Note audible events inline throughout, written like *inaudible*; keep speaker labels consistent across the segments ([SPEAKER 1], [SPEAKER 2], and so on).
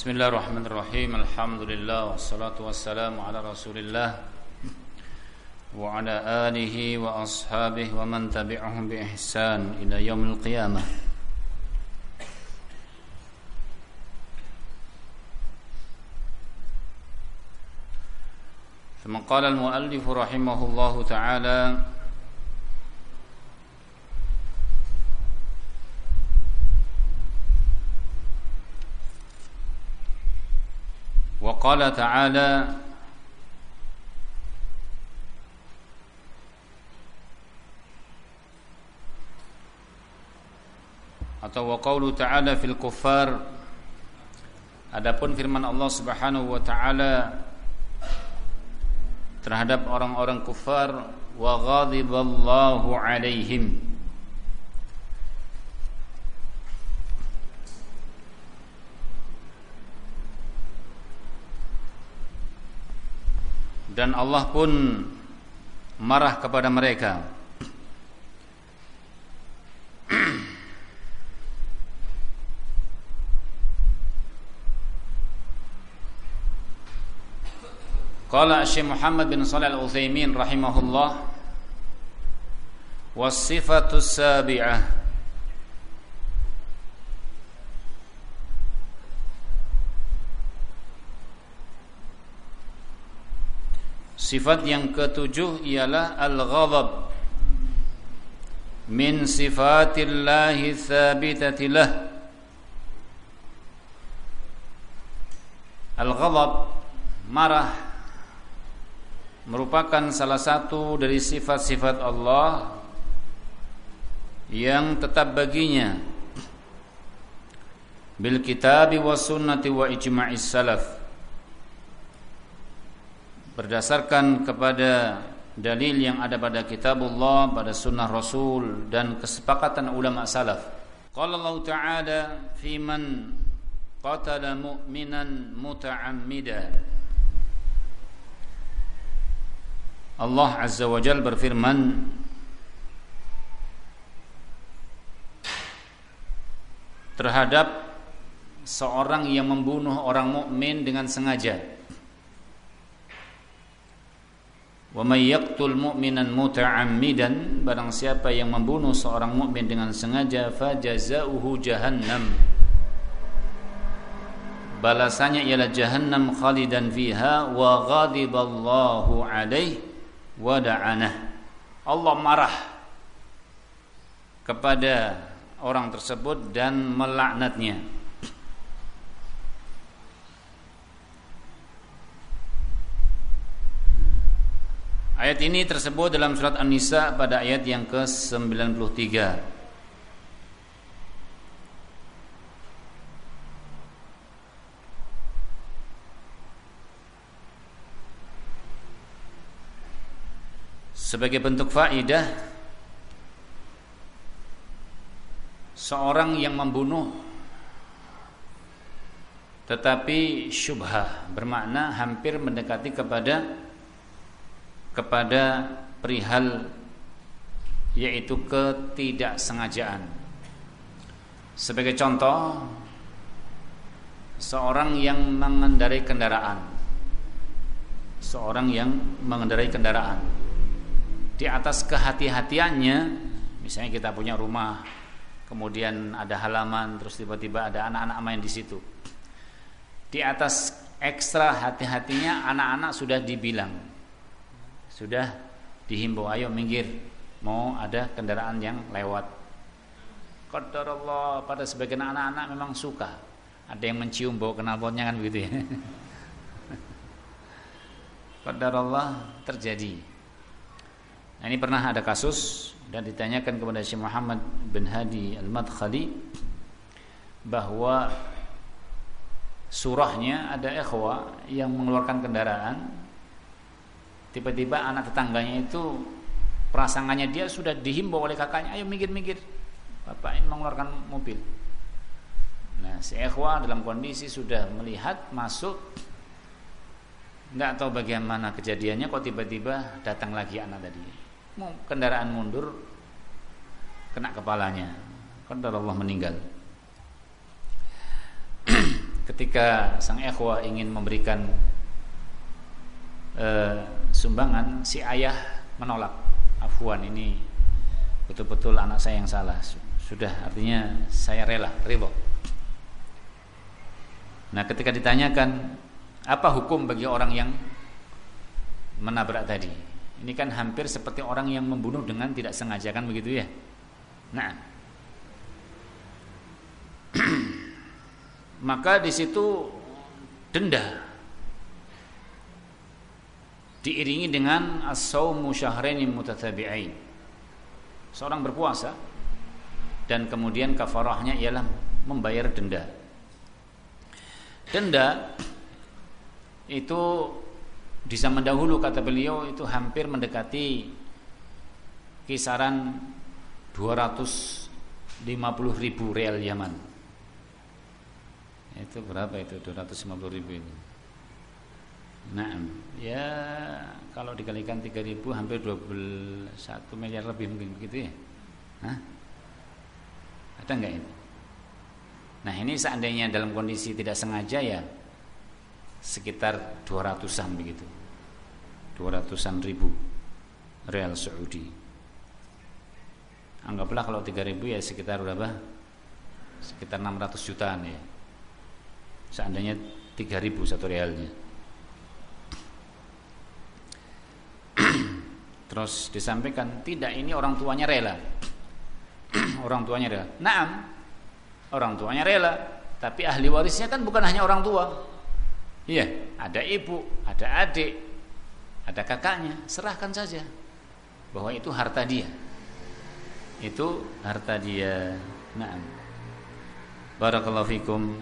[SPEAKER 1] بسم الله الرحمن الرحيم الحمد لله والصلاة والسلام على رسول الله وعلى آله وأصحابه ومن تبعهم بإحسان إلى يوم القيامة ثم قال المؤلف رحمه الله تعالى وقال تعالى atau wa qawlu ta'ala fil kuffar adapun firman Allah Subhanahu wa taala terhadap orang-orang kufar wa ghadiballahu alaihim dan Allah pun marah kepada mereka. Qala Syekh Muhammad bin Shalih Al-Utsaimin rahimahullah wasifatu sabi'ah Sifat yang ketujuh ialah al-ghadab. Min sifatillahi thabitatilah Al-ghadab marah merupakan salah satu dari sifat-sifat Allah yang tetap baginya. Bil kitabi was sunnati wa ijma'is salaf berdasarkan kepada dalil yang ada pada kitabullah pada sunnah rasul dan kesepakatan ulama salaf qala Allah ta'ala fi man qatala mu'minan muta'ammidan Allah Azza wa Jal berfirman terhadap seorang yang membunuh orang mukmin dengan sengaja. Wa may yaqtul mu'minan muta'ammidan barang siapa yang membunuh seorang mukmin dengan sengaja fajazauhu jahannam. Balasannya ialah jahannam khalidan fiha wa ghadiballahu alaihi wada'anah Allah marah kepada orang tersebut dan melaknatnya Ayat ini tersebut dalam surat An-Nisa pada ayat yang ke-93. Sebagai bentuk faidah seorang yang membunuh tetapi syubhah bermakna hampir mendekati kepada kepada perihal yaitu ketidaksengajaan. Sebagai contoh seorang yang mengendarai kendaraan. Seorang yang mengendarai kendaraan. Di atas kehati-hatiannya misalnya kita punya rumah kemudian ada halaman terus tiba-tiba ada anak-anak main di situ. Di atas ekstra hati-hatinya anak-anak sudah dibilang sudah dihimbau. Ayo minggir. Mau ada kendaraan yang lewat. Qadar Allah pada sebagian anak-anak memang suka. Ada yang mencium bau knalpotnya kan begitu ya. *laughs* Qadar Allah terjadi. Nah, ini pernah ada kasus dan ditanyakan kepada Syekh Muhammad bin Hadi Al-Madkhali bahwa surahnya ada ikhwa yang mengeluarkan kendaraan tiba-tiba anak tetangganya itu perasangannya dia sudah dihimbau oleh kakaknya ayo minggir-minggir bapak ini mengeluarkan mobil nah si ikhwa dalam kondisi sudah melihat masuk nggak tahu bagaimana kejadiannya kok tiba-tiba datang lagi anak tadi kendaraan mundur kena kepalanya. Kadar Allah meninggal. *clears throat* ketika sang ikhwah ingin memberikan uh, sumbangan si ayah menolak. Afwan ini betul-betul anak saya yang salah. Sudah artinya saya rela ridho. Nah ketika ditanyakan apa hukum bagi orang yang menabrak tadi? Ini kan hampir seperti orang yang membunuh dengan tidak sengaja kan begitu ya? Nah. *clears throat* Maka di situ denda diiringi dengan as-saumu syahraini mutatabi'ain. Seorang berpuasa dan kemudian kafarahnya ialah membayar denda. Denda itu di zaman dahulu kata beliau itu hampir mendekati kisaran 250 ribu real Yaman. Itu berapa itu 250 ribu itu? Nah, ya kalau dikalikan 3000 hampir 21 miliar lebih mungkin begitu ya. Hah? Ada enggak ini? Nah, ini seandainya dalam kondisi tidak sengaja ya sekitar 200-an begitu. 200-an ribu real Saudi. Anggaplah kalau 3000 ya sekitar berapa? Sekitar 600 jutaan ya. Seandainya 3000 satu realnya. Terus disampaikan tidak ini orang tuanya rela. *clears throat* orang tuanya rela. Naam. Orang tuanya rela, tapi ahli warisnya kan bukan hanya orang tua. Iya, ada ibu, ada adik, ada kakaknya, serahkan saja bahwa itu harta dia. Itu harta dia. Naam. Barakallahu fikum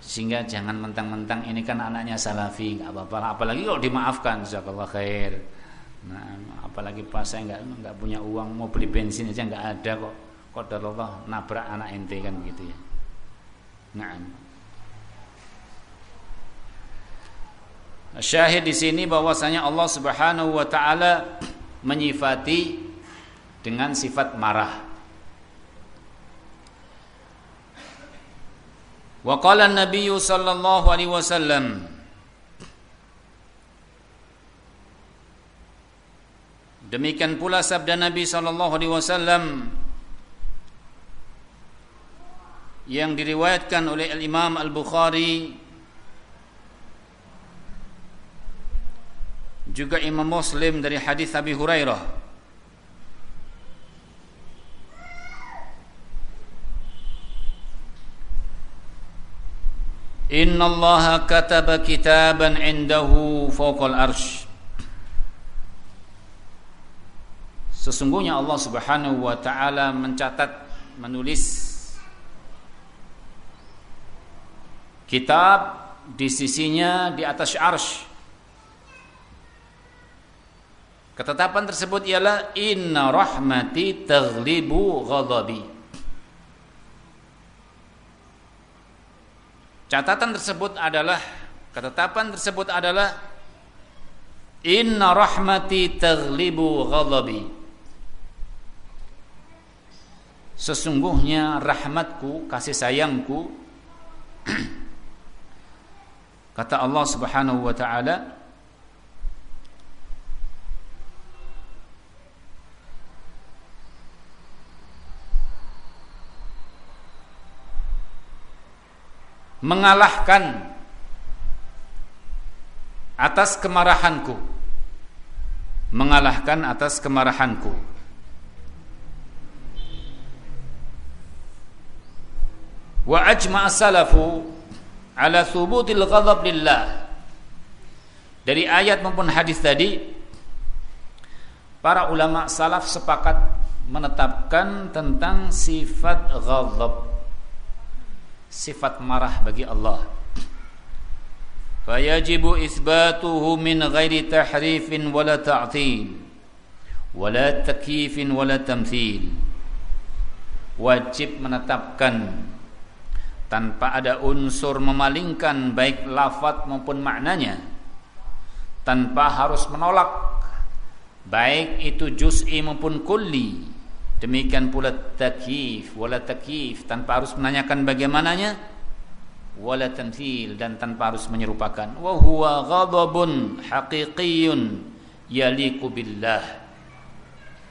[SPEAKER 1] sehingga jangan mentang-mentang ini kan anaknya salafi apa-apa apalagi kalau dimaafkan jazakallah khair Nah, apalagi pas saya nggak nggak punya uang mau beli bensin aja nggak ada kok. Allah nabrak anak ente kan begitu ya. Nah. Syahid di sini bahwasanya Allah Subhanahu wa taala *clears throat* menyifati dengan sifat marah. Wa qala an-nabiy sallallahu alaihi wasallam Demikian pula sabda Nabi sallallahu alaihi wasallam yang diriwayatkan oleh Al-Imam Al-Bukhari juga Imam Muslim dari hadis Abi Hurairah. Inna Allah kataba kitaban indahu fawqal arsh Sesungguhnya Allah Subhanahu wa taala mencatat menulis kitab di sisinya di atas arsy. Ketetapan tersebut ialah inna rahmati taghlibu ghadabi. Catatan tersebut adalah ketetapan tersebut adalah inna rahmati taghlibu ghadabi. Sesungguhnya rahmatku, kasih sayangku *clears throat* kata Allah Subhanahu wa taala mengalahkan atas kemarahanku. Mengalahkan atas kemarahanku wa ajma' salafu ala thubutil ghadab lillah. Dari ayat maupun hadis tadi para ulama salaf sepakat menetapkan tentang sifat ghadab sifat marah bagi Allah. Fayajibu isbatuhu min ghairi tahrifin wala ta'til wala takyifin wala tamthil. Wajib menetapkan tanpa ada unsur memalingkan baik lafaz maupun maknanya tanpa harus menolak baik itu juz'i maupun kulli. Demikian pula takif wala takif tanpa harus menanyakan bagaimananya wala tamthil dan tanpa harus menyerupakan. Wa huwa ghadabun haqiqiyyun yaliqu billah.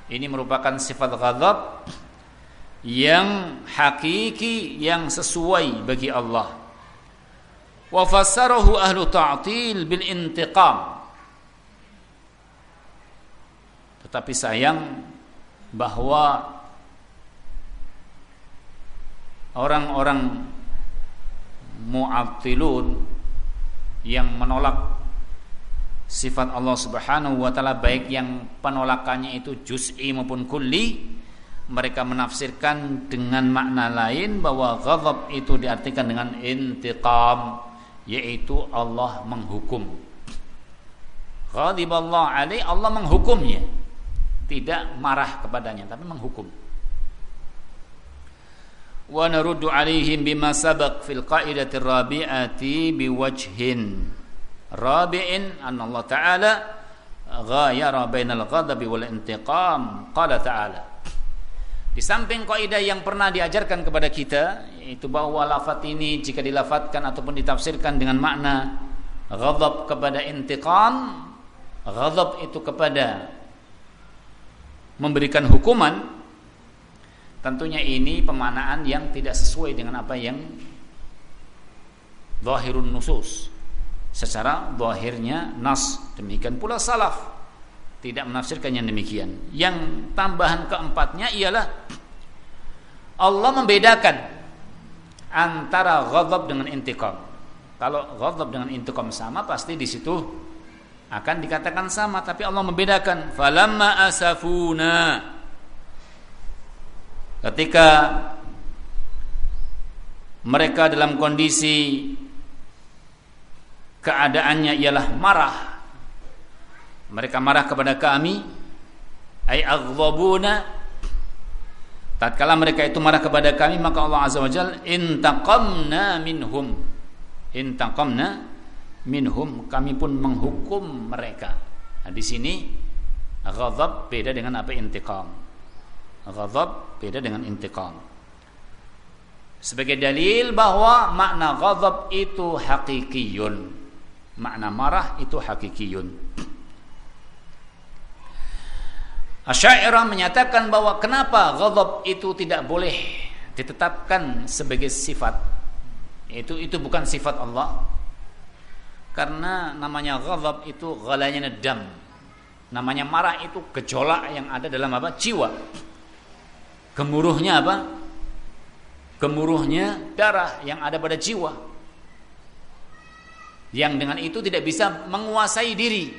[SPEAKER 1] Ini merupakan sifat ghadab yang hakiki yang sesuai bagi Allah. Wa ahlu ta'til bil intiqam. Tetapi sayang bahwa orang-orang mu'attilun yang menolak sifat Allah Subhanahu wa taala baik yang penolakannya itu juz'i maupun kulli mereka menafsirkan dengan makna lain bahwa ghadab itu diartikan dengan intiqam yaitu Allah menghukum. Allah alaih Allah menghukumnya. Tidak marah kepadanya tapi menghukum. Wa naruddu alaihim bima sabaq fil qaidati rabi'ati biwajhin. Rabi'in anna Allah ta'ala ghayara bainal ghadabi wal intiqam. Qala ta'ala di samping kaidah yang pernah diajarkan kepada kita yaitu bahwa lafaz ini jika dilafatkan ataupun ditafsirkan dengan makna ghadab kepada intiqam ghadab itu kepada memberikan hukuman Tentunya ini pemanaan yang tidak sesuai dengan apa yang zahirun nusus. Secara zahirnya nas, demikian pula salaf tidak menafsirkan yang demikian. Yang tambahan keempatnya ialah Allah membedakan antara ghadab dengan intiqam. Kalau ghadab dengan intiqam sama pasti di situ akan dikatakan sama, tapi Allah membedakan falamma asafuna ketika mereka dalam kondisi keadaannya ialah marah mereka marah kepada kami. Ay aghdabuna tatkala mereka itu marah kepada kami maka Allah azza wajal intaqamna minhum. Intaqamna minhum. Kami pun menghukum mereka. Nah, di sini ghadab beda dengan apa? Intiqam. Ghadab beda dengan intiqam. Sebagai dalil bahwa makna ghadab itu hakikiyun. Makna marah itu hakikiyun. Asy'ariyah menyatakan bahwa kenapa ghadab itu tidak boleh ditetapkan sebagai sifat. Itu itu bukan sifat Allah. Karena namanya ghadab itu ghalanya dam. Namanya marah itu gejolak yang ada dalam apa? jiwa. Gemuruhnya apa? Gemuruhnya darah yang ada pada jiwa. Yang dengan itu tidak bisa menguasai diri.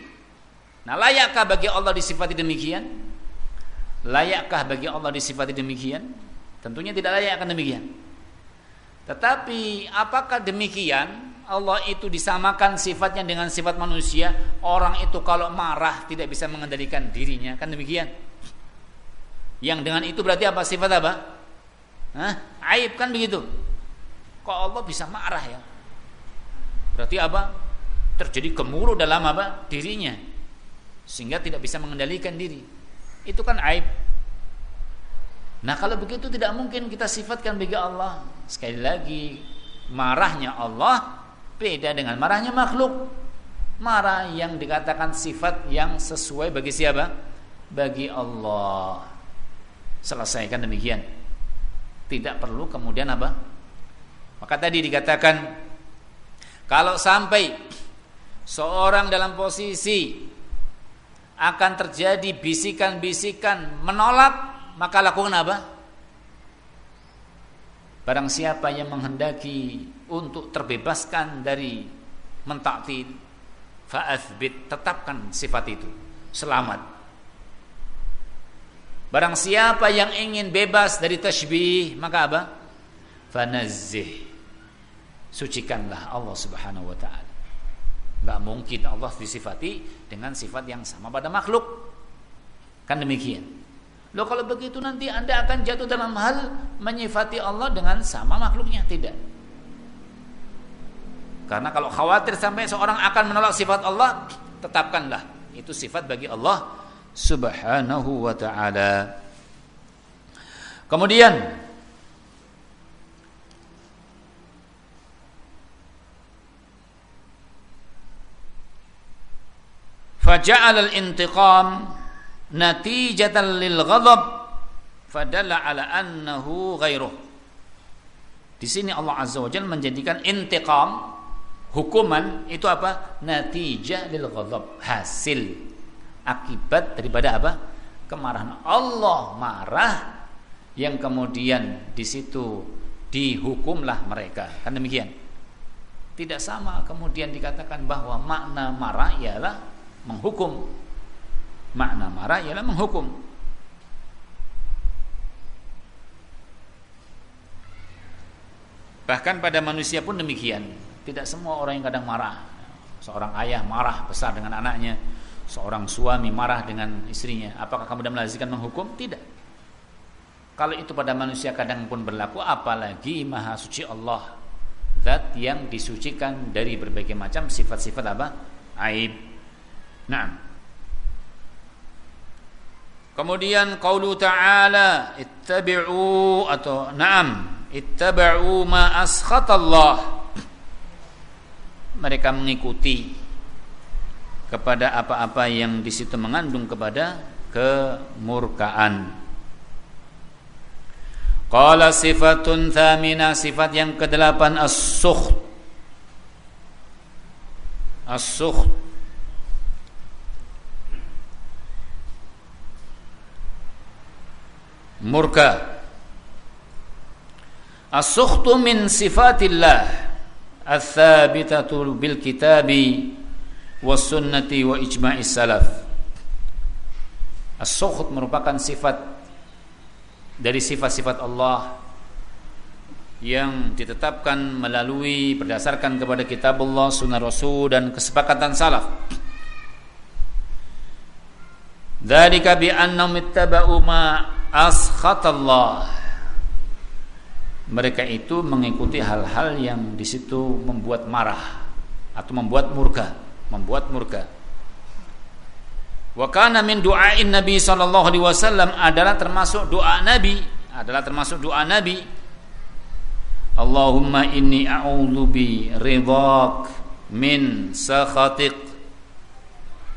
[SPEAKER 1] Nah, layakkah bagi Allah disifati demikian? Layakkah bagi Allah disifati demikian? Tentunya tidak layak akan demikian. Tetapi apakah demikian? Allah itu disamakan sifatnya dengan sifat manusia. Orang itu kalau marah tidak bisa mengendalikan dirinya, kan demikian? Yang dengan itu berarti apa sifat apa? Hah? Aib kan begitu. Kok Allah bisa marah ya? Berarti apa? Terjadi gemuruh dalam apa? Dirinya. Sehingga tidak bisa mengendalikan diri. Itu kan aib. Nah kalau begitu tidak mungkin kita sifatkan bagi Allah. Sekali lagi, marahnya Allah beda dengan marahnya makhluk. Marah yang dikatakan sifat yang sesuai bagi siapa? Bagi Allah selesaikan demikian tidak perlu kemudian apa maka tadi dikatakan kalau sampai seorang dalam posisi akan terjadi bisikan-bisikan menolak maka lakukan apa barang siapa yang menghendaki untuk terbebaskan dari mentaktil fa'athbit tetapkan sifat itu selamat Barang siapa yang ingin bebas dari tasbih, maka apa? Fanazzih. Sucikanlah Allah Subhanahu wa taala. Enggak mungkin Allah disifati dengan sifat yang sama pada makhluk. Kan demikian. Loh kalau begitu nanti Anda akan jatuh dalam hal menyifati Allah dengan sama makhluknya, tidak. Karena kalau khawatir sampai seorang akan menolak sifat Allah, tetapkanlah itu sifat bagi Allah Subhanahu wa taala. Kemudian faja'al al-intiqam natijatan lil ghadab fadalla ala annahu di sini Allah Azza wa Jalla menjadikan intiqam hukuman itu apa? Natijah lil ghadab hasil akibat daripada apa? Kemarahan. Allah marah yang kemudian di situ dihukumlah mereka. Kan demikian. Tidak sama kemudian dikatakan bahwa makna marah ialah menghukum. Makna marah ialah menghukum. Bahkan pada manusia pun demikian. Tidak semua orang yang kadang marah. Seorang ayah marah besar dengan anaknya, seorang suami marah dengan istrinya. Apakah kemudian melazimkan menghukum? Tidak. Kalau itu pada manusia kadang pun berlaku, apalagi Maha Suci Allah zat yang disucikan dari berbagai macam sifat-sifat apa? aib. Nah. Kemudian qaulu ta'ala ittabi'u atau na'am ittaba'u ma askhatallah. Mereka mengikuti kepada apa-apa yang di situ mengandung kepada kemurkaan. Qala sifatun thamina sifat yang kedelapan as-sukht. As-sukht murka. As-sukhtu min sifatillah ats-tsabitatu bil kitabi was sunnati wa ijma'is salaf. As-sukht merupakan sifat dari sifat-sifat Allah yang ditetapkan melalui berdasarkan kepada kitab Allah, sunnah Rasul dan kesepakatan salaf. Dzalika bi annahum ittaba'u ma askhatallah. Mereka itu mengikuti hal-hal yang di situ membuat marah atau membuat murka, membuat murka. Wa kana min du'ain Nabi sallallahu alaihi wasallam adalah termasuk doa Nabi, adalah termasuk doa Nabi. Allahumma inni a'udzu bi ridhak min sakhatik.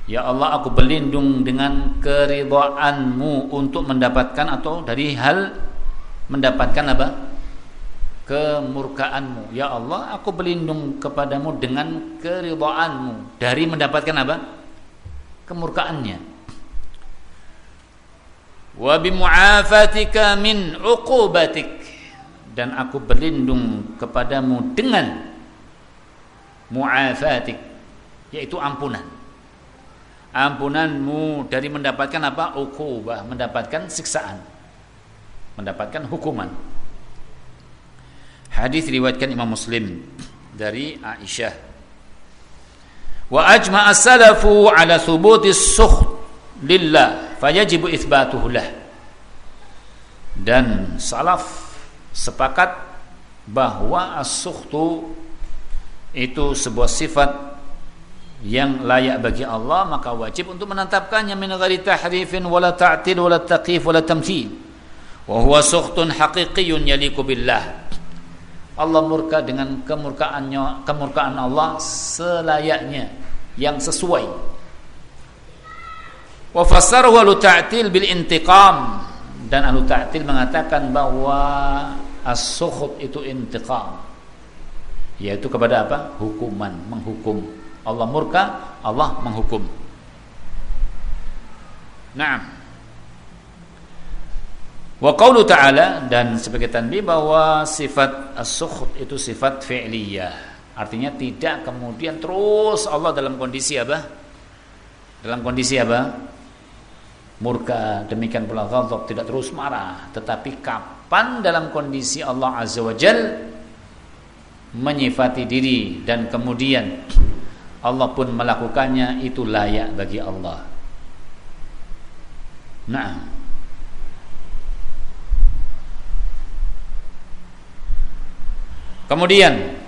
[SPEAKER 1] Ya Allah aku berlindung dengan keridhaanmu untuk mendapatkan atau dari hal mendapatkan apa? kemurkaanmu. Ya Allah, aku berlindung kepadamu dengan keridhaanmu dari mendapatkan apa? kemurkaannya wa bimu'afatika min uqubatik dan aku berlindung kepadamu dengan mu'afatik yaitu ampunan ampunanmu dari mendapatkan apa? Uqubah mendapatkan siksaan mendapatkan hukuman. Hadis riwayatkan Imam Muslim dari Aisyah. Wa ajma as-salafu ala thubuti sukht lillah fayajibu itsbatuhu lah. Dan salaf sepakat bahwa as-sukhtu itu sebuah sifat yang layak bagi Allah maka wajib untuk menetapkannya min ghairi tahrifin wala ta'til wala taqif wala tamthil wa huwa sukhtun haqiqiyyun yaliqu billah Allah murka dengan kemurkaannya kemurkaan Allah selayaknya yang sesuai. Wa fassarahu ahlu ta'til bil intiqam dan ahlu ta'til mengatakan bahwa as-sukhut itu intiqam yaitu kepada apa? hukuman, menghukum. Allah murka, Allah menghukum. Naam. Wa qawlu ta'ala dan sebagai tanbih bahwa sifat as-sukhut itu sifat fi'liyah Artinya tidak kemudian terus Allah dalam kondisi apa? Dalam kondisi apa? Murka, demikian pula ghadab, tidak terus marah, tetapi kapan dalam kondisi Allah Azza wa Jal menyifati diri dan kemudian Allah pun melakukannya itu layak bagi Allah. Nah, Kemudian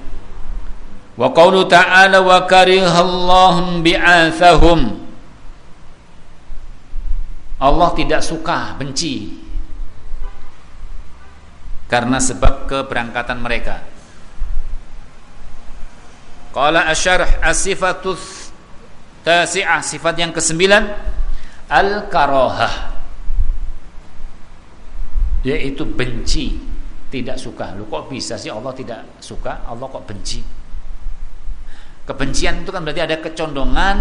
[SPEAKER 1] Wa qawlu ta'ala wa karihallahum bi'athahum Allah tidak suka, benci karena sebab keberangkatan mereka. Qala asyarh as-sifatus Tasi'ah sifat yang kesembilan al-karahah yaitu benci, tidak suka. Lu kok bisa sih Allah tidak suka? Allah kok benci? Kebencian itu kan berarti ada kecondongan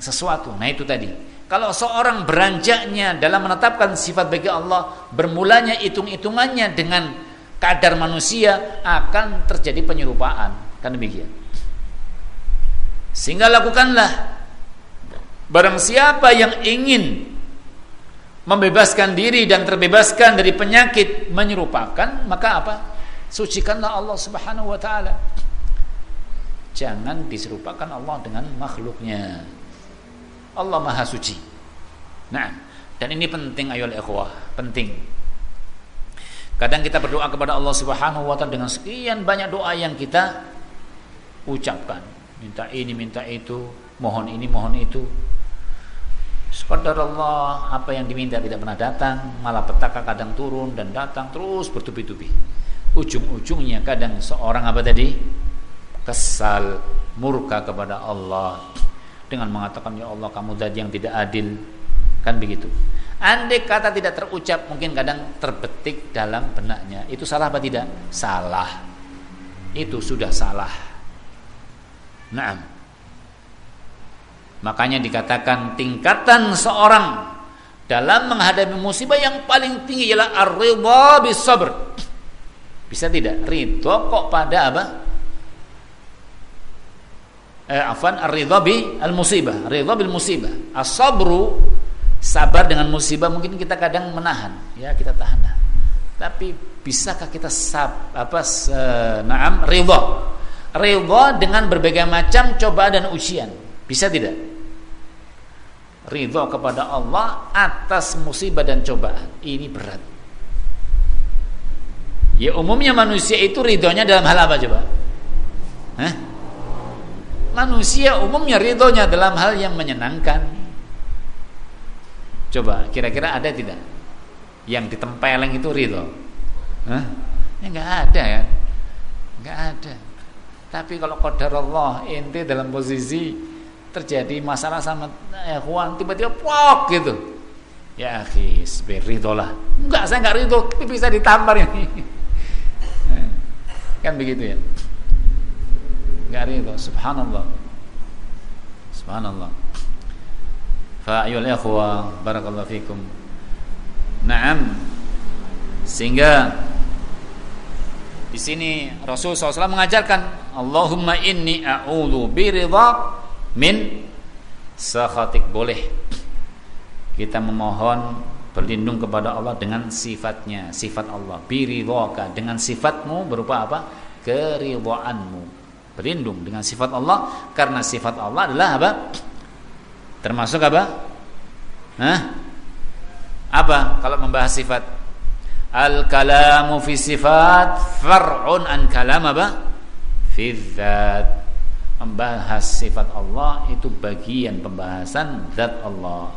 [SPEAKER 1] sesuatu. Nah, itu tadi. Kalau seorang beranjaknya dalam menetapkan sifat bagi Allah, bermulanya hitung-hitungannya dengan kadar manusia akan terjadi penyerupaan. Kan demikian. Sehingga lakukanlah barang siapa yang ingin membebaskan diri dan terbebaskan dari penyakit menyerupakan, maka apa? Sucikanlah Allah Subhanahu wa taala. Jangan diserupakan Allah dengan makhluknya. Allah Maha Suci. Nah, dan ini penting ayo ikhwah, penting. Kadang kita berdoa kepada Allah Subhanahu wa taala dengan sekian banyak doa yang kita ucapkan. Minta ini, minta itu, mohon ini, mohon itu. Allah apa yang diminta tidak pernah datang, malah petaka kadang turun dan datang terus bertubi-tubi. Ujung-ujungnya kadang seorang apa tadi? kesal, murka kepada Allah dengan mengatakan ya Allah kamu zat yang tidak adil. Kan begitu. Andai kata tidak terucap mungkin kadang terbetik dalam benaknya. Itu salah apa tidak? Salah. Itu sudah salah. Nah, makanya dikatakan tingkatan seorang dalam menghadapi musibah yang paling tinggi ialah ar-ridha bis sabr. Bisa tidak? Ridho kok pada apa? eh, afan ar-ridha bi al-musibah, ridha bil musibah. As-sabru sabar dengan musibah mungkin kita kadang menahan, ya kita tahan. Tapi bisakah kita sab apa se, naam ridha? Ridha dengan berbagai macam cobaan dan ujian. Bisa tidak? Ridha kepada Allah atas musibah dan cobaan. Ini berat. Ya umumnya manusia itu ridhonya dalam hal apa coba? Hah? manusia umumnya ridhonya dalam hal yang menyenangkan. Coba kira-kira ada tidak yang ditempeleng itu ridho? Hah? Ya nggak ada ya, nggak ada. Tapi kalau qadar Allah ente dalam posisi terjadi masalah sama ikhwan tiba-tiba pok gitu. Ya akhi, lah. Enggak, saya enggak ridho, tapi bisa ditampar ini. *laughs* kan begitu ya nggak ridho subhanallah subhanallah fa ayyuhal ikhwa barakallahu fikum na'am sehingga di sini Rasul SAW mengajarkan Allahumma inni a'udhu biridha min sakhatik boleh kita memohon berlindung kepada Allah dengan sifatnya sifat Allah biridhaka dengan sifatmu berupa apa keridhaanmu berlindung dengan sifat Allah karena sifat Allah adalah apa? Termasuk apa? Hah? Apa kalau membahas sifat? Al kalamu fi sifat far'un an kalam apa? Fi dzat. Membahas sifat Allah itu bagian pembahasan zat Allah.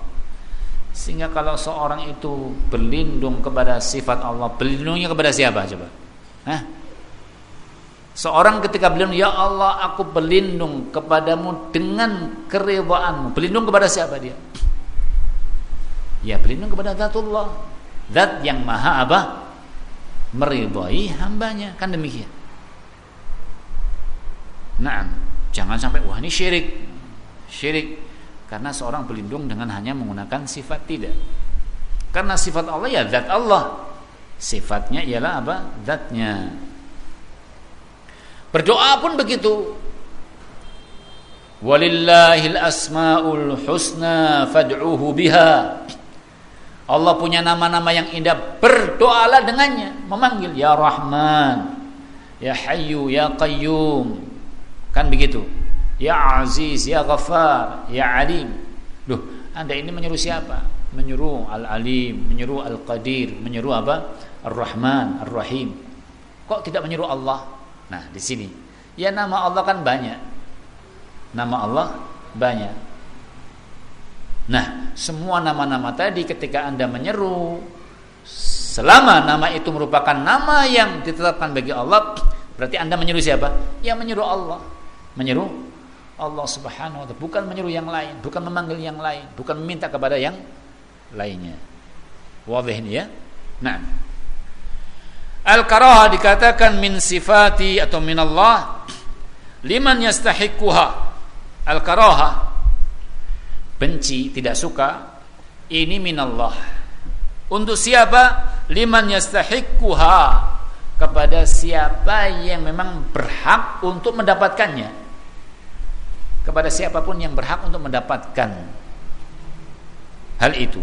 [SPEAKER 1] Sehingga kalau seorang itu berlindung kepada sifat Allah, berlindungnya kepada siapa coba? Hah? Seorang ketika berlindung, Ya Allah aku berlindung kepadamu dengan keridhaanmu. Berlindung kepada siapa dia? Ya berlindung kepada Zatullah. Zat yang maha apa? Meridhai hambanya. Kan demikian. Nah, jangan sampai wah ini syirik. Syirik karena seorang berlindung dengan hanya menggunakan sifat tidak. Karena sifat Allah ya zat Allah. Sifatnya ialah apa? Zatnya. Berdoa pun begitu. Walillahil asmaul husna fad'uhu biha. Allah punya nama-nama yang indah, berdoalah dengannya, memanggil ya Rahman, ya Hayyu, ya Qayyum. Kan begitu. Ya Aziz, ya Ghaffar, ya Alim. Duh, Anda ini menyuruh siapa? Menyuruh Al-Alim, menyuruh Al-Qadir, menyuruh apa? Ar-Rahman, Ar-Rahim. Kok tidak menyuruh Allah? Nah, di sini ya nama Allah kan banyak. Nama Allah banyak. Nah, semua nama-nama tadi ketika Anda menyeru selama nama itu merupakan nama yang ditetapkan bagi Allah, berarti Anda menyeru siapa? Ya menyeru Allah. Menyeru Allah Subhanahu wa taala, bukan menyuruh yang lain, bukan memanggil yang lain, bukan meminta kepada yang lainnya. Wadih ini ya. Nah. Al-karaha dikatakan min sifati atau min Allah liman yastahiquha. Al-karaha benci, tidak suka ini min Allah. Untuk siapa? Liman yastahiquha kepada siapa yang memang berhak untuk mendapatkannya. Kepada siapa pun yang berhak untuk mendapatkan hal itu.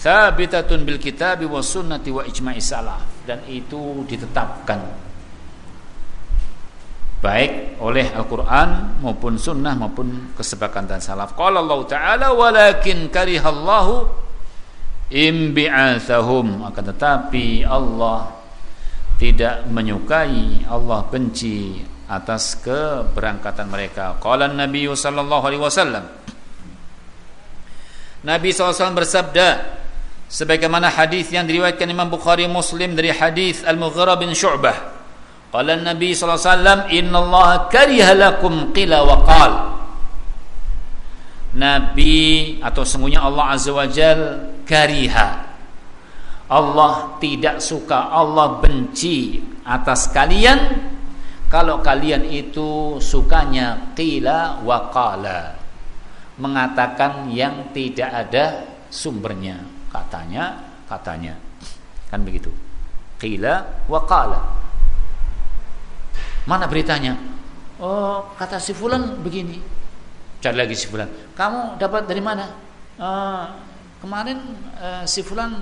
[SPEAKER 1] Thabitatun bil kitabi was sunnati wa ijma'i salaf. Dan itu ditetapkan baik oleh Al-Qur'an maupun sunnah maupun kesepakatan salaf qala Allah taala walakin karihallahu imbi'athahum akan tetapi Allah tidak menyukai, Allah benci atas keberangkatan mereka. Qala Nabi sallallahu alaihi wasallam. Nabi SAW bersabda sebagaimana hadis yang diriwayatkan Imam Bukhari Muslim dari hadis Al-Mughirah bin Syu'bah. Qala Nabi sallallahu alaihi wasallam, "Inna Allah kariha lakum qila wa qal." Nabi atau sungguhnya Allah Azza wa Jal kariha Allah tidak suka, Allah benci atas kalian kalau kalian itu sukanya qila wa qala. Mengatakan yang tidak ada sumbernya. Katanya, katanya. Kan begitu. Qila wa qala. Mana beritanya? Oh, kata si fulan begini. Cari lagi si fulan. Kamu dapat dari mana? Uh, kemarin uh, si fulan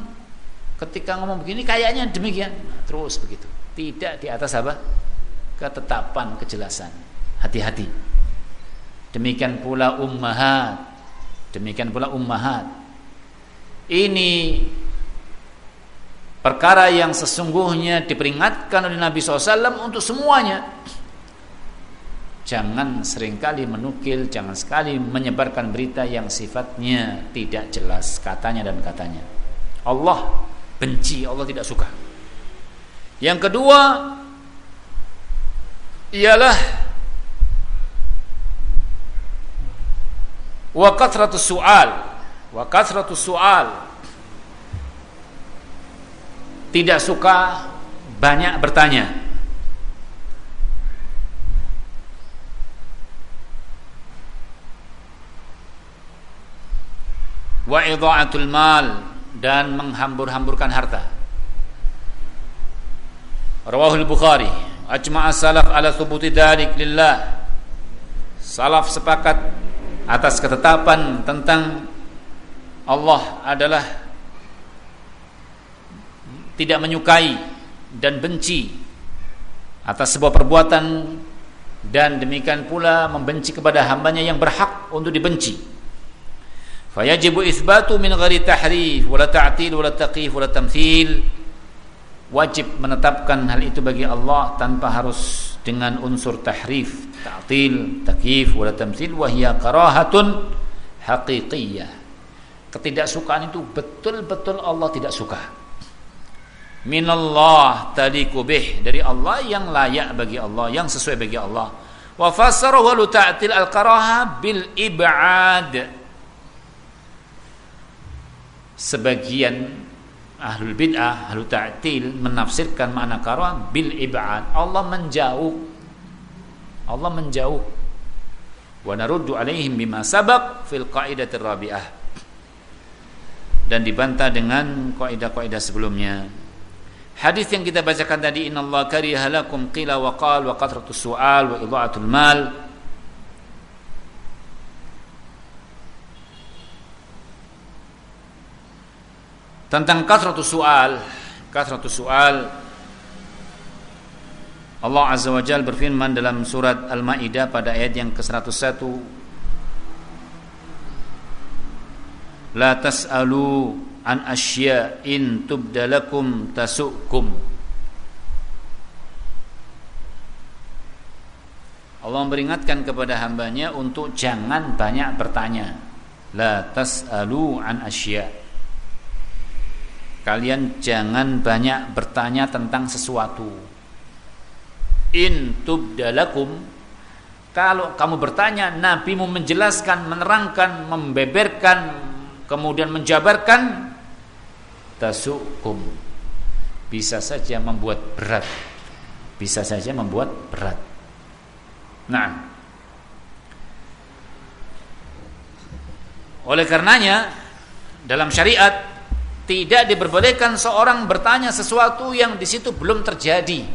[SPEAKER 1] ketika ngomong begini kayaknya demikian terus begitu tidak di atas apa ketetapan kejelasan hati-hati demikian pula ummahat demikian pula ummahat ini perkara yang sesungguhnya diperingatkan oleh Nabi SAW untuk semuanya jangan sering kali menukil jangan sekali menyebarkan berita yang sifatnya tidak jelas katanya dan katanya Allah benci, Allah tidak suka. Yang kedua ialah wa kathratus su'al. Wa kathratus su'al. Tidak suka banyak bertanya. Wa idha'atul mal dan menghambur-hamburkan harta. Rawahul Bukhari, ajma'a salaf ala thubuti dzalik lillah. Salaf sepakat atas ketetapan tentang Allah adalah tidak menyukai dan benci atas sebuah perbuatan dan demikian pula membenci kepada hambanya yang berhak untuk dibenci. Fayajibu itsbatu min ghairi tahrif wala ta'til wala taqif wala tamthil. Wajib menetapkan hal itu bagi Allah tanpa harus dengan unsur tahrif ta'til takif wala tamthil. Wa hiya karahatun haqiqiyah. Ketidaksukaan itu betul-betul Allah tidak suka minallah taliku bih dari Allah yang layak bagi Allah yang sesuai bagi Allah wa fassara wa ta'til al-karaha bil ib'ad sebagian ahlul bid'ah, ahlul ta'til menafsirkan makna karah bil ib'ad. Allah menjauh. Allah menjauh. Wa naruddu alaihim bima sabaq fil qaidatir rabi'ah. Dan dibantah dengan kaidah-kaidah sebelumnya. Hadis yang kita bacakan tadi innallaha kariha lakum qila wa qal wa qatratus su'al wa idha'atul mal. Tentang kasratus soal kasratus soal Allah Azza wa Jalla berfirman dalam surat Al-Maidah pada ayat yang ke-101. La tas'alu an asya'in tubdalakum tasukum. Allah memperingatkan kepada hambanya untuk jangan banyak bertanya. La tas'alu an asya' kalian jangan banyak bertanya tentang sesuatu. In tubdalakum kalau kamu bertanya Nabi mau menjelaskan, menerangkan, membeberkan, kemudian menjabarkan tasukum bisa saja membuat berat. Bisa saja membuat berat. Nah, oleh karenanya dalam syariat tidak diperbolehkan seorang bertanya sesuatu yang di situ belum terjadi.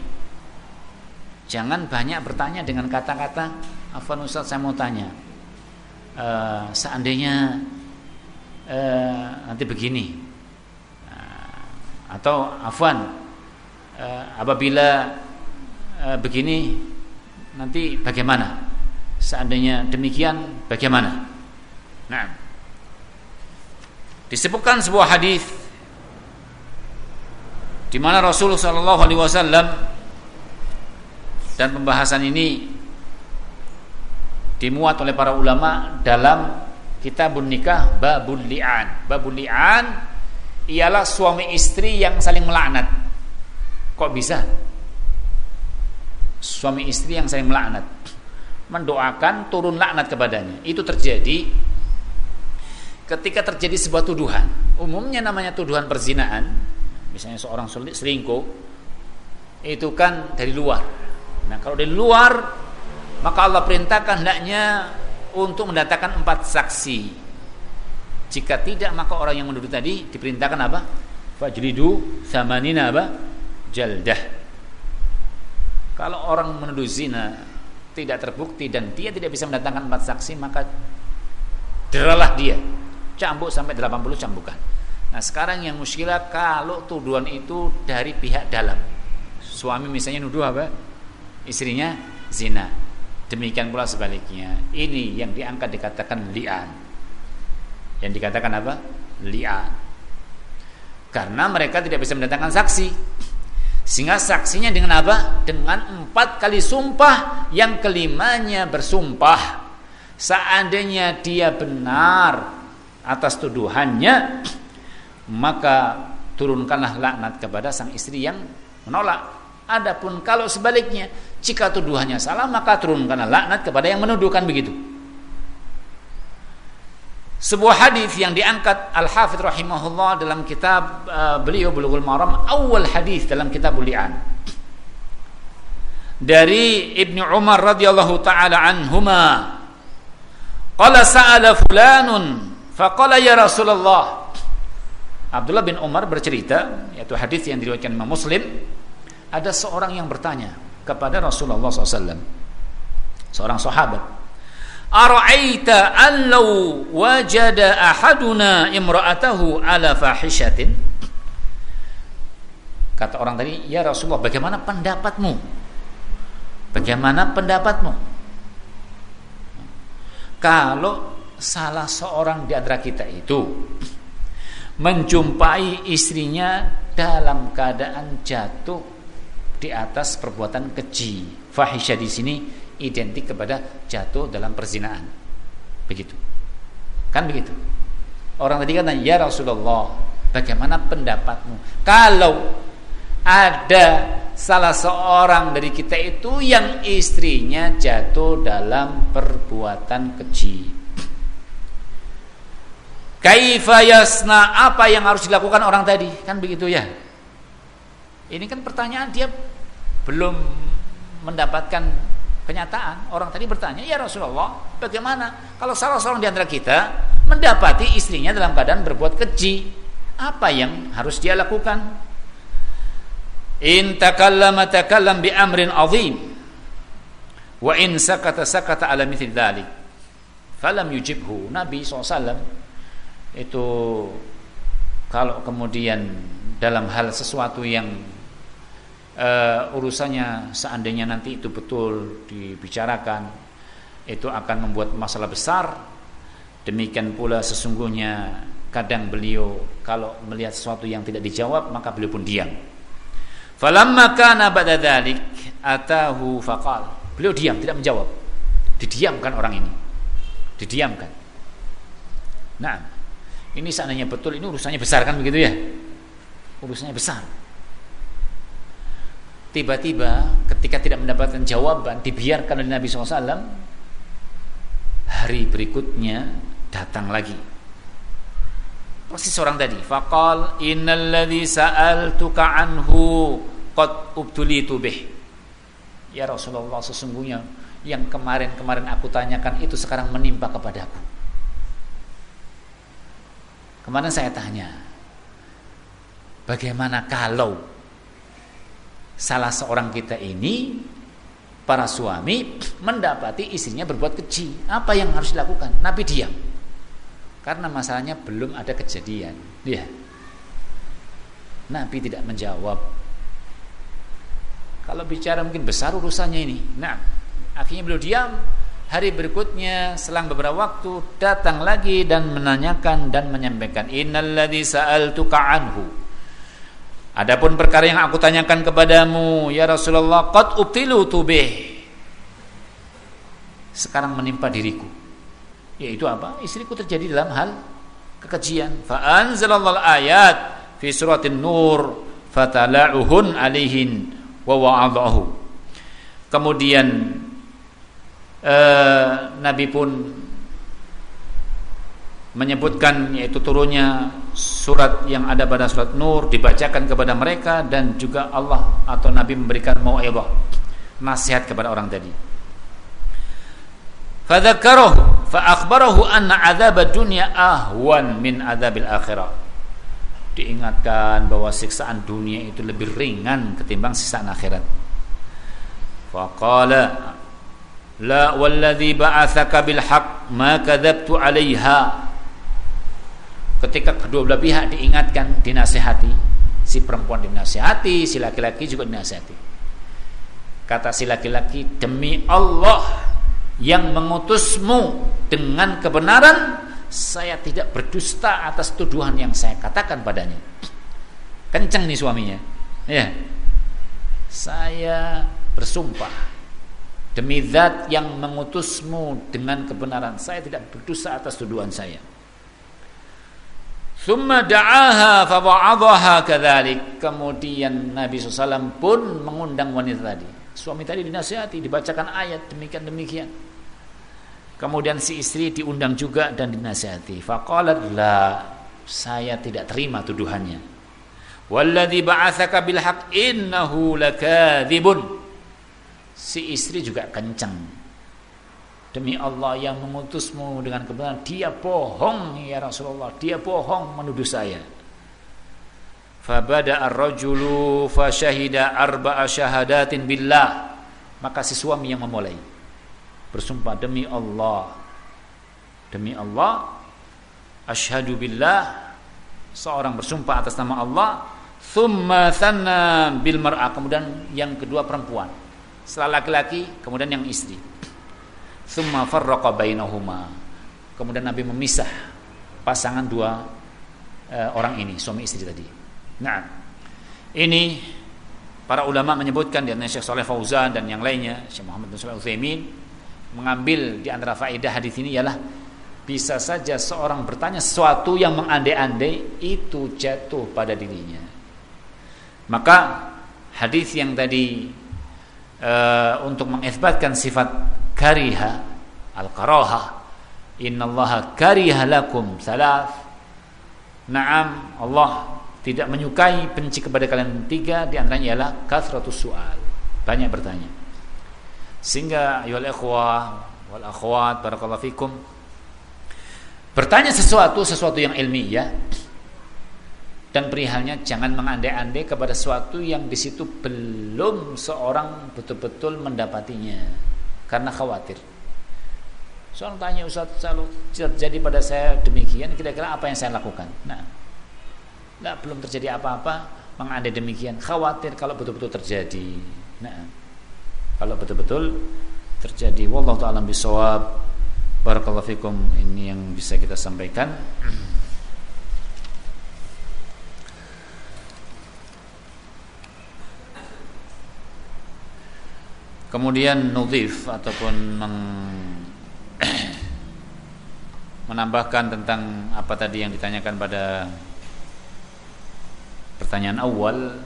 [SPEAKER 1] Jangan banyak bertanya dengan kata-kata, Afan Ustaz saya mau tanya, uh, seandainya uh, nanti begini, uh, atau Afan uh, apabila uh, begini nanti bagaimana? Seandainya demikian bagaimana? Nah, disebutkan sebuah hadis di mana Rasulullah Shallallahu Alaihi Wasallam dan pembahasan ini dimuat oleh para ulama dalam kitabun nikah babul li'an. Babul li'an ialah suami istri yang saling melaknat. Kok bisa? Suami istri yang saling melaknat. Mendoakan turun laknat kepadanya. Itu terjadi ketika terjadi sebuah tuduhan. Umumnya namanya tuduhan perzinaan. Misalnya seorang selingkuh itu kan dari luar Nah kalau dari luar maka Allah perintahkan hendaknya untuk mendatangkan empat saksi. Jika tidak maka orang yang menuduh tadi diperintahkan apa? Fajridu samanina apa? Jaldah. Kalau orang menuduh zina tidak terbukti dan dia tidak bisa mendatangkan empat saksi maka deralah dia. Cambuk sampai 80 cambukan. Nah sekarang yang muskilah kalau tuduhan itu dari pihak dalam. Suami misalnya nuduh apa? istrinya zina. Demikian pula sebaliknya. Ini yang diangkat dikatakan li'an. Yang dikatakan apa? Li'an. Karena mereka tidak bisa mendatangkan saksi. Sehingga saksinya dengan apa? Dengan empat kali sumpah yang kelimanya bersumpah. Seandainya dia benar atas tuduhannya, maka turunkanlah laknat kepada sang istri yang menolak. Adapun kalau sebaliknya, jika tuduhannya salah, maka turunkanlah laknat kepada yang menuduhkan begitu. Sebuah hadis yang diangkat Al-Hafidh rahimahullah dalam kitab uh, beliau Bulughul Maram, awal hadis dalam kitab Li'an. Dari Ibnu Umar radhiyallahu taala anhuma. Qala sa'ala fulanun faqala ya Rasulullah. Abdullah bin Umar bercerita yaitu hadis yang diriwayatkan Imam Muslim ada seorang yang bertanya kepada Rasulullah SAW seorang sahabat Ara'aita an law wajada ahaduna imra'atahu ala fahishatin Kata orang tadi, "Ya Rasulullah, bagaimana pendapatmu? Bagaimana pendapatmu?" Kalau salah seorang di antara kita itu menjumpai istrinya dalam keadaan jatuh di atas perbuatan keji. Fahisyah di sini identik kepada jatuh dalam perzinaan. Begitu. Kan begitu. Orang tadi kan "Ya Rasulullah, bagaimana pendapatmu kalau ada salah seorang dari kita itu yang istrinya jatuh dalam perbuatan keji?" Kaifa yasna apa yang harus dilakukan orang tadi? Kan begitu ya. Ini kan pertanyaan dia belum mendapatkan kenyataan. Orang tadi bertanya, "Ya Rasulullah, bagaimana kalau salah seorang di antara kita mendapati istrinya dalam keadaan berbuat keji? Apa yang harus dia lakukan?" In takallama takallam bi amrin azim wa in sakata sakata ala mithli dhalik. Falam yujibhu. Nabi SAW itu kalau kemudian dalam hal sesuatu yang uh, urusannya seandainya nanti itu betul dibicarakan itu akan membuat masalah besar. Demikian pula sesungguhnya kadang beliau kalau melihat sesuatu yang tidak dijawab maka beliau pun diam. Falamma kana ba'da dzalik atahu faqal. Beliau diam tidak menjawab. Didiamkan orang ini. Didiamkan. Nah ini seandainya betul ini urusannya besar kan begitu ya? Urusannya besar Tiba-tiba ketika tidak mendapatkan jawaban dibiarkan oleh Nabi SAW hari berikutnya datang lagi. Pasti seorang tadi faqal innalladzi sa'altuka anhu qad ubtulitu bih. Ya Rasulullah sesungguhnya yang kemarin-kemarin aku tanyakan itu sekarang menimpa kepadaku. Kemarin saya tanya bagaimana kalau salah seorang kita ini para suami mendapati istrinya berbuat keji apa yang harus dilakukan Nabi diam karena masalahnya belum ada kejadian. Ya. Nabi tidak menjawab. Kalau bicara mungkin besar urusannya ini. Nah, akhirnya beliau diam. Hari berikutnya selang beberapa waktu datang lagi dan menanyakan dan menyampaikan innalladzi sa'altuka anhu. Adapun perkara yang aku tanyakan kepadamu ya Rasulullah qad ubtilu tubih. Sekarang menimpa diriku yaitu apa? Istriku terjadi dalam hal kekejian. Fa anzalallahu ayat fi suratin nur fatala'uhun alihin wa wa'adahu. Kemudian eh, Nabi pun menyebutkan yaitu turunnya surat yang ada pada surat Nur dibacakan kepada mereka dan juga Allah atau Nabi memberikan mau'izah nasihat kepada orang tadi. Fadzakarahu fa akhbarahu anna adzab dunya ahwan min adzabil akhirah. Diingatkan bahwa siksaan dunia itu lebih ringan ketimbang siksaan akhirat. Faqala la walladhi ba'athaka bil haqq ma kadzabtu 'alaiha. Ketika kedua belah pihak diingatkan, dinasihati, si perempuan dinasihati, si laki-laki juga dinasihati. Kata si laki-laki, demi Allah yang mengutusmu dengan kebenaran saya tidak berdusta atas tuduhan yang saya katakan padanya. Kencang nih suaminya. Ya saya bersumpah demi zat yang mengutusmu dengan kebenaran saya tidak berdusta atas tuduhan saya Thumma da'aha fawa'adhaha kadzalik. Kemudian Nabi SAW pun mengundang wanita tadi. Suami tadi dinasihati, dibacakan ayat demikian demikian. Kemudian si istri diundang juga dan dinasihati. Faqalat la, saya tidak terima tuduhannya. Walladzi ba'atsaka bil haqq innahu lakadzibun. Si istri juga kencang. Demi Allah yang mengutusmu dengan kebenaran, dia bohong ya Rasulullah, dia bohong menuduh saya. Fabada ar-rajulu syahida arba'a syahadatin billah. Maka si suami yang memulai bersumpah demi Allah. Demi Allah asyhadu billah seorang bersumpah atas nama Allah thumma thanna bil mar'ah kemudian yang kedua perempuan setelah laki-laki kemudian yang istri thumma farraqa bainahuma kemudian Nabi memisah pasangan dua e, orang ini suami istri tadi Nah, ini para ulama menyebutkan di antara Syekh Saleh Fauzan dan yang lainnya, Syekh Muhammad bin Shalih Utsaimin mengambil di antara faedah hadis ini ialah bisa saja seorang bertanya sesuatu yang mengandai-andai itu jatuh pada dirinya. Maka hadis yang tadi e, untuk mengisbatkan sifat kariha al-karaha. Innallaha kariha lakum salas Naam Allah tidak menyukai benci kepada kalian tiga di antaranya ialah kasratus soal banyak bertanya. Sehingga ayol ikhwah wal akhwat barakallahu fikum bertanya sesuatu sesuatu yang ilmiah dan perihalnya jangan mengandai-andai kepada sesuatu yang di situ belum seorang betul-betul mendapatinya karena khawatir Soal tanya Ustaz selalu terjadi pada saya demikian kira-kira apa yang saya lakukan nah Nah, belum terjadi apa-apa, mengandai demikian, khawatir kalau betul-betul terjadi. Nah, kalau betul-betul terjadi, wallahu taala bisawab. Barakallahu fikum. Ini yang bisa kita sampaikan. Kemudian nudif ataupun meng menambahkan tentang apa tadi yang ditanyakan pada pertanyaan awal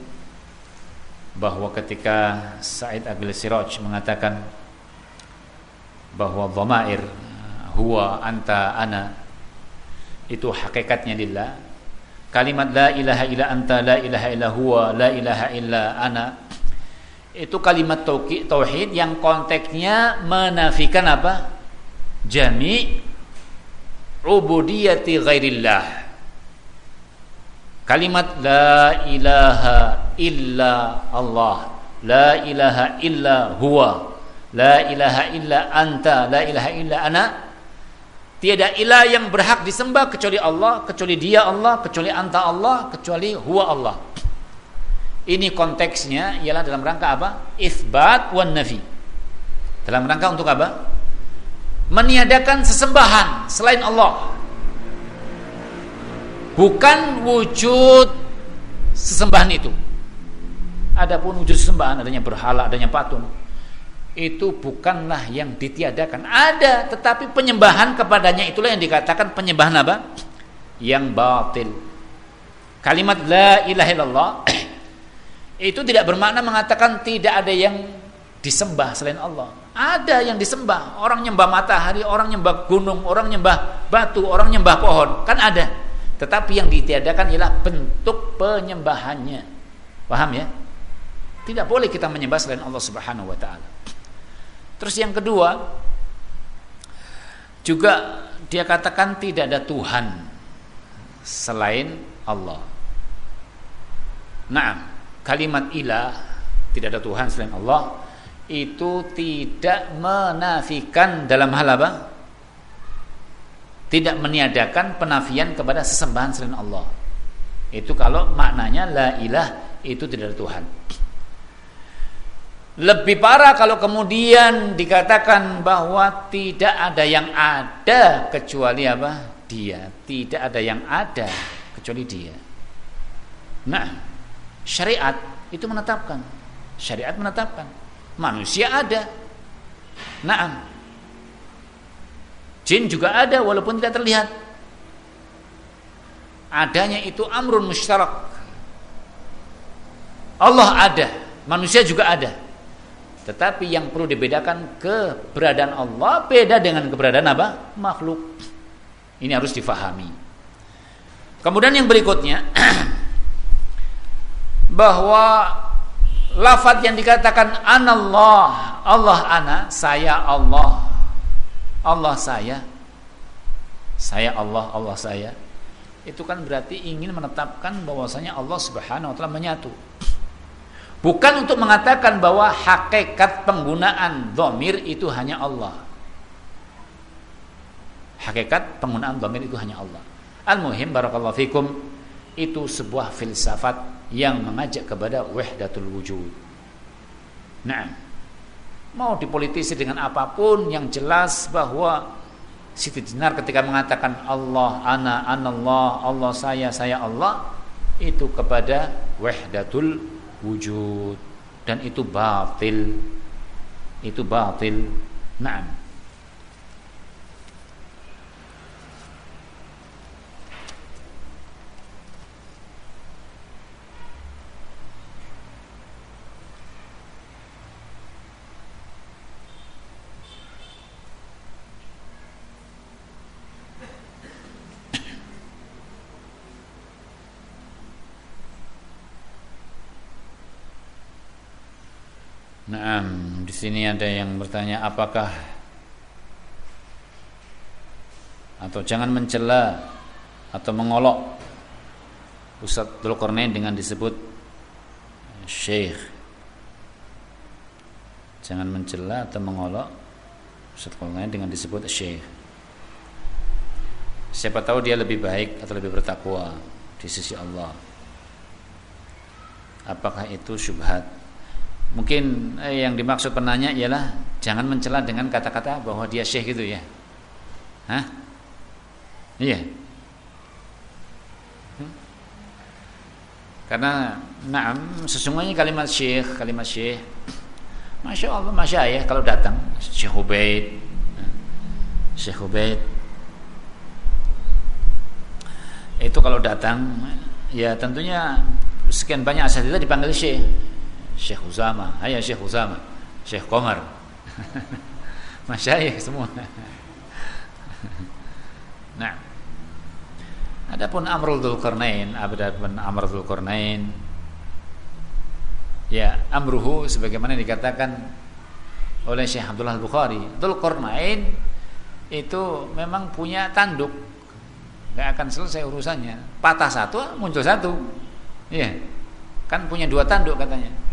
[SPEAKER 1] bahwa ketika Said Agil Siraj mengatakan bahwa dhamair huwa anta ana itu hakikatnya lillah. Kalimat la ilaha illa anta la ilaha illa huwa la ilaha illa ana itu kalimat tauhid yang konteksnya menafikan apa? Jami ubudiyati ghairillah. Kalimat la ilaha illa Allah la ilaha illa huwa la ilaha illa anta la ilaha illa ana. Tiada ilah yang berhak disembah kecuali Allah, kecuali Dia Allah, kecuali Anta Allah, kecuali Huwa Allah. Ini konteksnya ialah dalam rangka apa? Isbat wan nafi. Dalam rangka untuk apa? Meniadakan sesembahan selain Allah. Bukan wujud sesembahan itu. Adapun wujud sesembahan adanya berhala, adanya patung itu bukanlah yang ditiadakan. Ada, tetapi penyembahan kepadanya itulah yang dikatakan penyembahan apa? Yang batil. Kalimat la ilaha illallah itu tidak bermakna mengatakan tidak ada yang disembah selain Allah. Ada yang disembah. Orang nyembah matahari, orang nyembah gunung, orang nyembah batu, orang nyembah pohon. Kan ada. Tetapi yang ditiadakan ialah bentuk penyembahannya. Paham ya? Tidak boleh kita menyembah selain Allah Subhanahu wa taala. Terus yang kedua juga dia katakan tidak ada Tuhan selain Allah. Nah, kalimat ilah tidak ada Tuhan selain Allah itu tidak menafikan dalam hal apa? Tidak meniadakan penafian kepada sesembahan selain Allah. Itu kalau maknanya la ilah itu tidak ada Tuhan. Lebih parah kalau kemudian dikatakan bahwa tidak ada yang ada kecuali apa? Dia. Tidak ada yang ada kecuali dia. Nah, syariat itu menetapkan. Syariat menetapkan. Manusia ada. Nah, jin juga ada walaupun tidak terlihat. Adanya itu amrun musyarak. Allah ada, manusia juga ada. Tetapi yang perlu dibedakan keberadaan Allah beda dengan keberadaan apa? Makhluk. Ini harus difahami. Kemudian yang berikutnya *clears throat* bahwa lafaz yang dikatakan anallah, Allah ana, saya Allah. Allah saya. Saya Allah, Allah saya. Itu kan berarti ingin menetapkan bahwasanya Allah Subhanahu wa taala menyatu. Bukan untuk mengatakan bahwa hakikat penggunaan domir itu hanya Allah. Hakikat penggunaan domir itu hanya Allah. Al-muhim barakallahu fikum itu sebuah filsafat yang mengajak kepada wahdatul wujud. Nah, mau dipolitisi dengan apa pun yang jelas bahwa Siti Jenar ketika mengatakan Allah, ana, anallah, Allah saya, saya Allah itu kepada wahdatul wujud. Dan itu batil. Itu batil. Na'am Nah, di sini ada yang bertanya apakah atau jangan mencela atau mengolok Ustadz Dzulkarnain dengan disebut Syekh. Jangan mencela atau mengolok Ustadz Dzulkarnain dengan disebut Syekh. Siapa tahu dia lebih baik atau lebih bertakwa di sisi Allah. Apakah itu syubhat? Mungkin eh, yang dimaksud penanya ialah jangan mencela dengan kata-kata bahwa dia syekh gitu ya. Hah? Iya. Hmm? Karena naam sesungguhnya kalimat syekh, kalimat syekh Masya Allah, Masya ya kalau datang Syekh Ubaid Syekh Ubaid Itu kalau datang Ya tentunya Sekian banyak asatidz dipanggil Syekh Syekh Uzama, ayah Syekh Uzama, Syekh Komar, *laughs* masyayikh semua. *laughs* Nah, adapun Amrul Dzulqarnain, adapun Amr Dzulqarnain ya amruhu sebagaimana dikatakan oleh Syekh Abdullah Al-Bukhari Dzulqarnain itu memang punya tanduk. Nggak akan selesai urusannya. Patah satu muncul satu. Iya. Kan punya dua tanduk katanya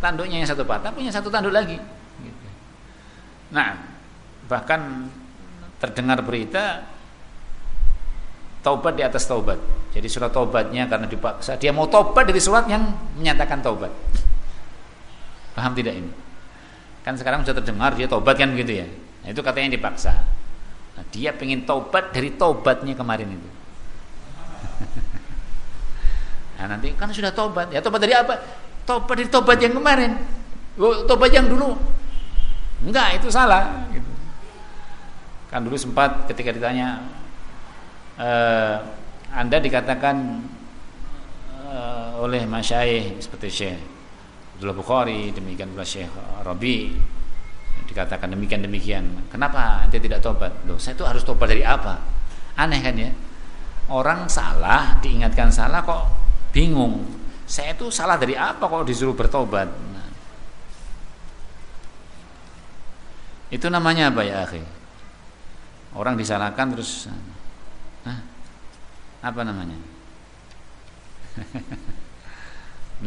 [SPEAKER 1] tanduknya yang satu patah punya satu tanduk lagi gitu. nah bahkan terdengar berita taubat di atas taubat jadi surat taubatnya karena dipaksa dia mau taubat dari surat yang menyatakan taubat Paham tidak ini? Kan sekarang sudah terdengar dia tobat kan gitu ya. Nah, itu katanya dipaksa. Nah, dia pengen tobat dari tobatnya kemarin itu. *laughs* nah, nanti kan sudah tobat. Ya tobat dari apa? Tobat dari tobat yang kemarin. Oh, tobat yang dulu. Enggak, itu salah gitu. Kan dulu sempat ketika ditanya eh, Anda dikatakan eh, oleh masyaih seperti Syekh Abdullah Bukhari, demikian pula Syekh Rabi dikatakan demikian demikian. Kenapa ente tidak tobat? Loh, saya itu harus tobat dari apa? Aneh kan ya? Orang salah diingatkan salah kok bingung. Saya itu salah dari apa kok disuruh bertobat? Nah. Itu namanya apa ya, akhi? Orang disalahkan terus Hah? Apa namanya? *laughs*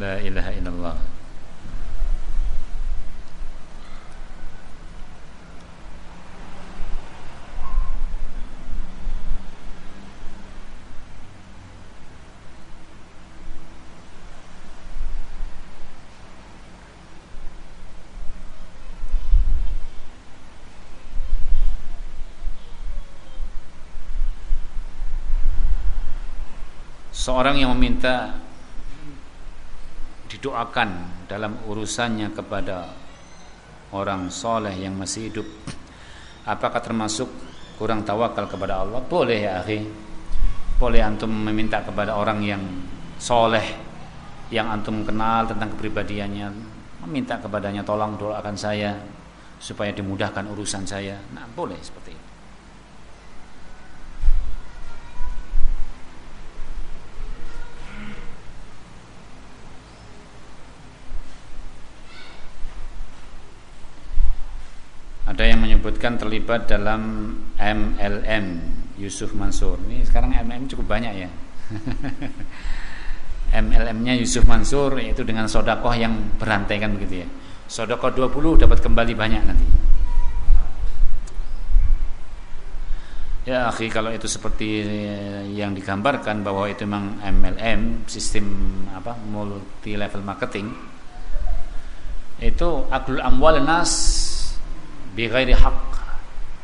[SPEAKER 1] La ilaha illallah. Seorang yang meminta didoakan dalam urusannya kepada orang soleh yang masih hidup. Apakah termasuk kurang tawakal kepada Allah? Boleh ya akhi. Boleh antum meminta kepada orang yang soleh yang antum kenal tentang kepribadiannya meminta kepadanya tolong doakan saya supaya dimudahkan urusan saya. Nah boleh seperti itu Ada yang menyebutkan terlibat dalam MLM Yusuf Mansur. Ini sekarang MLM cukup banyak ya. *laughs* MLM-nya Yusuf Mansur yaitu dengan sodakoh yang berantai kan begitu ya. Sodakoh 20 dapat kembali banyak nanti. Ya akhi kalau itu seperti yang digambarkan bahwa itu memang MLM sistem apa multi level marketing itu aklul amwal nas bighairi haqq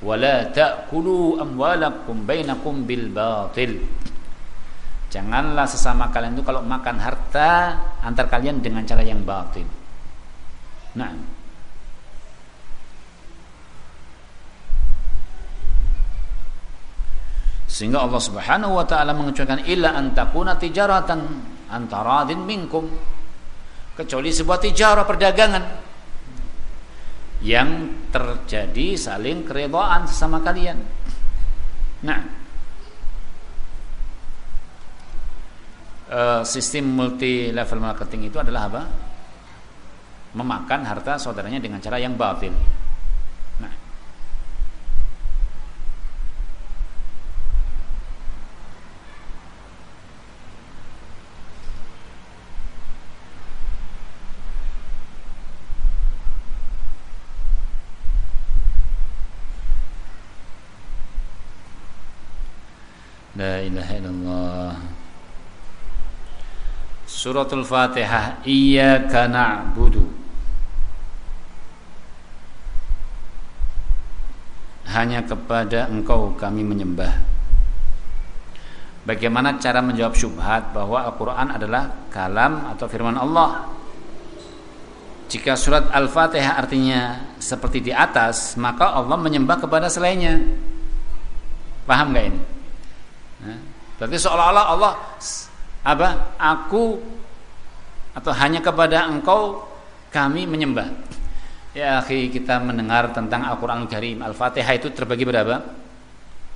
[SPEAKER 1] wala ta'kulu amwalakum bainakum bil batil Janganlah sesama kalian itu kalau makan harta antar kalian dengan cara yang batil. Nah, Sehingga Allah Subhanahu wa taala mengucapkan illa antakuna tijaratan antaradin minkum. Kecuali sebuah tijarah perdagangan yang terjadi saling keredaan sesama kalian. Nah, eh, sistem multi level marketing itu adalah apa? Memakan harta saudaranya dengan cara yang batil. La ilaha illallah. Suratul Fatihah Iyaka na'budu. Hanya kepada engkau kami menyembah. Bagaimana cara menjawab syubhat bahwa Al-Quran adalah kalam atau firman Allah? Jika surat Al-Fatihah artinya seperti di atas Maka Allah menyembah kepada selainnya. Paham gak ini? Berarti seolah-olah Allah apa? Aku atau hanya kepada engkau kami menyembah. Ya akhi kita mendengar tentang Al-Qur'an Al Karim Al-Fatihah itu terbagi berapa?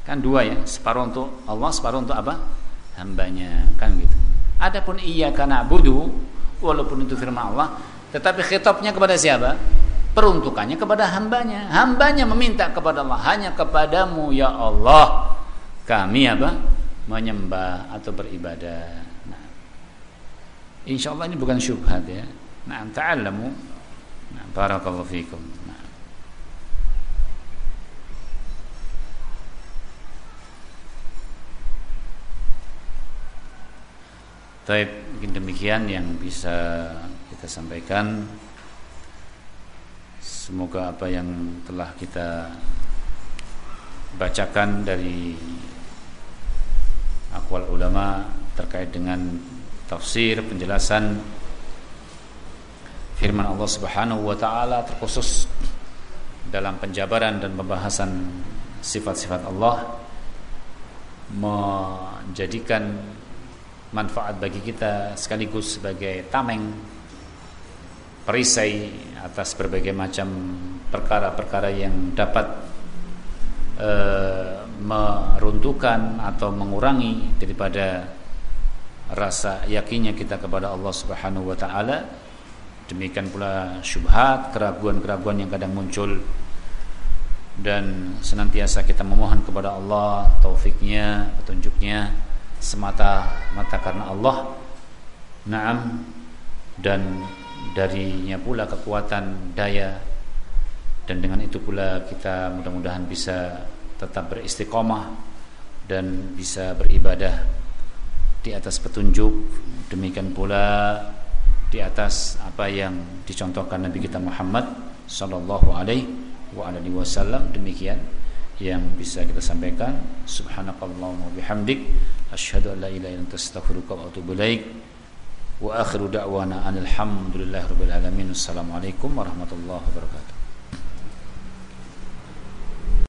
[SPEAKER 1] Kan dua ya, separuh untuk Allah, separuh untuk apa? Hambanya, kan gitu. Adapun iya karena budu, walaupun itu firman Allah, tetapi khitabnya kepada siapa? Peruntukannya kepada hambanya. Hambanya meminta kepada Allah, hanya kepadamu ya Allah. Kami apa? Menyembah atau beribadah. Nah, insya Allah ini bukan syubhat ya. Nah, ta'allamu. Nah, barakallahu fiikum. Baik, mungkin demikian yang bisa kita sampaikan. Semoga apa yang telah kita bacakan dari akwal ulama terkait dengan tafsir penjelasan firman Allah Subhanahu wa taala terkhusus dalam penjabaran dan pembahasan sifat-sifat Allah menjadikan manfaat bagi kita sekaligus sebagai tameng perisai atas berbagai macam perkara-perkara yang dapat e, meruntuhkan atau mengurangi daripada rasa yakinnya kita kepada Allah Subhanahu wa taala. Demikian pula syubhat keraguan-keraguan yang kadang muncul. Dan senantiasa kita memohon kepada Allah taufiknya petunjuknya semata-mata karena Allah. Naam. Dan darinya pula kekuatan daya. Dan dengan itu pula kita mudah-mudahan bisa tetap beristiqomah dan bisa beribadah di atas petunjuk. Demikian pula di atas apa yang dicontohkan Nabi kita Muhammad sallallahu alaihi wasallam. Demikian yang bisa kita sampaikan. Subhanakallahumma bihamdik asyhadu an la ilaha illa anta astaghfiruka wa atubu ilaik. Wa akhiru da'wana alhamdulillahi rabbil alamin. Assalamualaikum warahmatullahi wabarakatuh